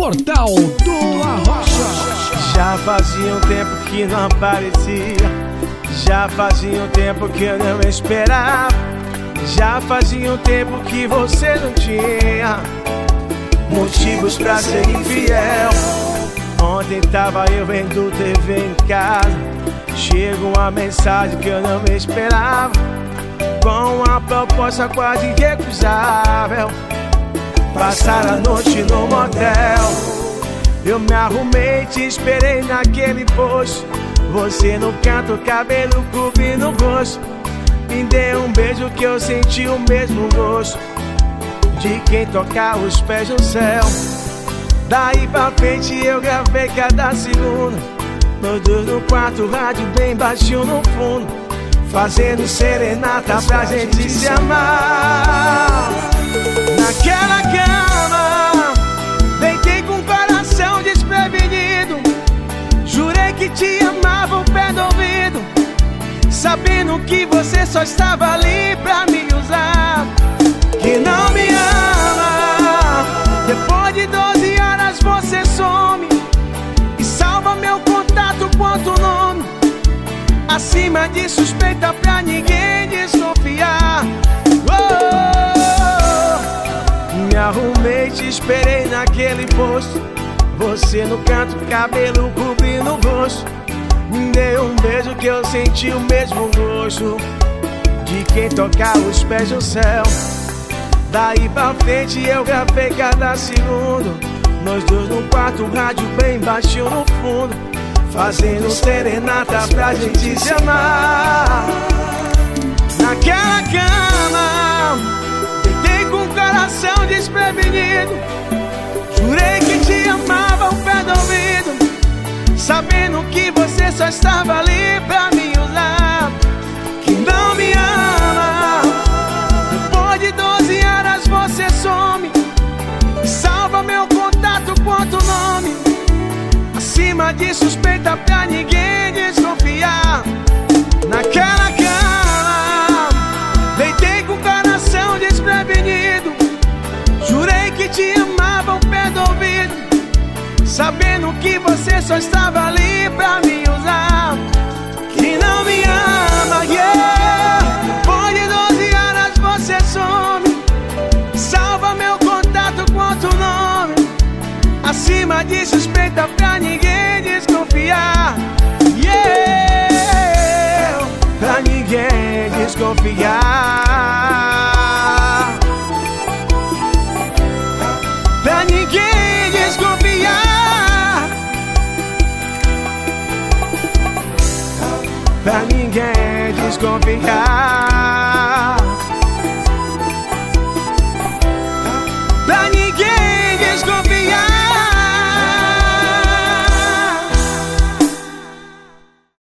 Portal do Arrocha. Já fazia um tempo que não aparecia. Já fazia um tempo que eu não esperava. Já fazia um tempo que você não tinha motivos pra ser infiel. Ontem tava eu vendo TV em casa. Chega uma mensagem que eu não esperava. Com uma proposta quase recusável. Passar a noite no motel. Eu me arrumei, te esperei naquele posto. Você no canto, cabelo cobrindo o rosto. Me deu um beijo que eu senti o mesmo gosto de quem tocar os pés no céu. Daí pra frente eu gravei cada segundo. Dois no quarto, rádio bem baixinho no fundo. Fazendo serenata pra gente se amar. Que te amava o pé do ouvido. Sabendo que você só estava ali pra me usar. Que não me ama. Depois de 12 horas você some. E salva meu contato quanto nome. Acima de suspeita pra ninguém desconfiar. Oh, me arrumei, te esperei naquele posto. Você no canto, cabelo cobrindo o rosto. Me deu um beijo que eu senti o mesmo gosto de quem tocar os pés no céu. Daí pra frente eu gravei cada segundo. Nós dois no quarto, rádio bem baixinho no fundo. Fazendo serenata pra gente se amar. Naquela cama, deitei com o coração desprevenido. Só estava ali pra me usar. Que não me ama. Depois de 12 horas você some. Salva meu contato quanto nome. Acima de suspeita pra ninguém desconfiar. Naquela Sabendo que você só estava ali pra me usar. Que não me ama, yeah. Depois de 12 horas você some. Salva meu contato quanto nome. Acima de suspeita pra ninguém desconfiar. Yeah. Pra ninguém desconfiar. Desconfiar.